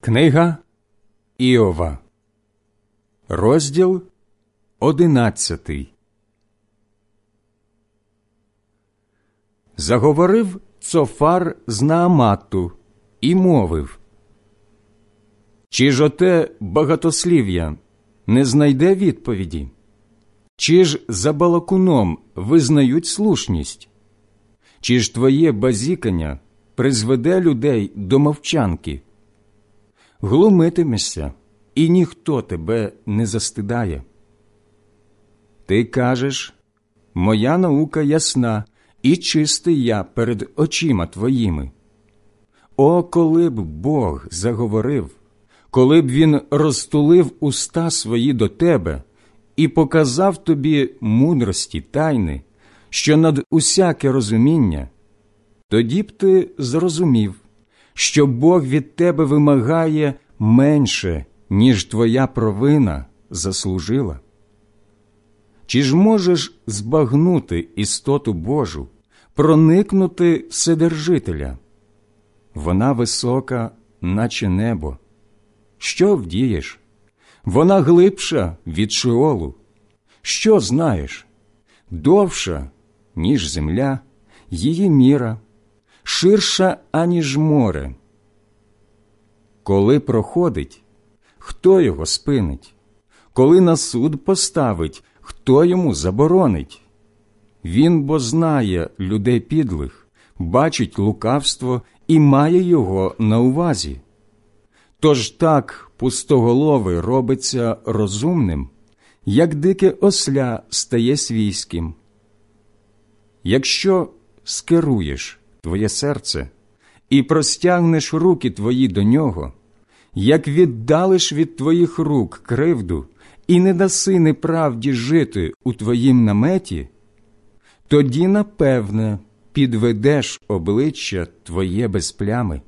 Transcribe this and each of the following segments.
Книга Іова, розділ одинадцятий. Заговорив Цофар з Нааматту і мовив Чи ж оте багатослів'я не знайде відповіді? Чи ж за балакуном визнають слушність? Чи ж твоє базікання призведе людей до мовчанки? Глумитимешся, і ніхто тебе не застидає. Ти кажеш моя наука ясна, і чистий я перед очима твоїми. О, коли б Бог заговорив, коли б він розтулив уста свої до тебе і показав тобі мудрості тайни, що над усяке розуміння, тоді б ти зрозумів що Бог від тебе вимагає менше, ніж твоя провина заслужила? Чи ж можеш збагнути істоту Божу, проникнути Вседержителя? Вона висока, наче небо. Що вдієш? Вона глибша від Шиолу. Що знаєш? Довша, ніж земля, її міра ширша, аніж море. Коли проходить, хто його спинить? Коли на суд поставить, хто йому заборонить? Він бо знає людей підлих, бачить лукавство і має його на увазі. Тож так пустоголовий робиться розумним, як дике осля стає свійським. Якщо скеруєш твоє серце і простягнеш руки твої до нього, як віддалиш від твоїх рук кривду і не даси неправді жити у твоїм наметі, тоді, напевне, підведеш обличчя твоє без плями,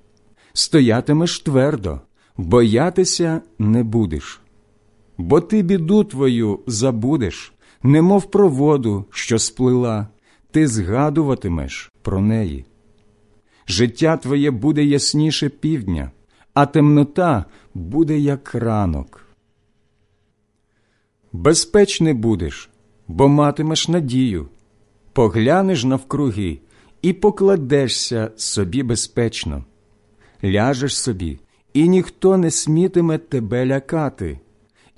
стоятимеш твердо, боятися не будеш. Бо ти біду твою забудеш, немов про воду, що сплила, ти згадуватимеш про неї життя твоє буде ясніше півдня, а темнота буде як ранок. Безпечний будеш, бо матимеш надію, поглянеш навкруги і покладешся собі безпечно, ляжеш собі, і ніхто не смітиме тебе лякати,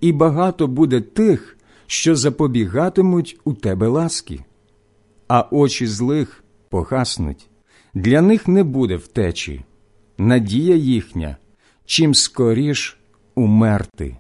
і багато буде тих, що запобігатимуть у тебе ласки, а очі злих погаснуть для них не буде втечі, надія їхня чим скоріш умерти.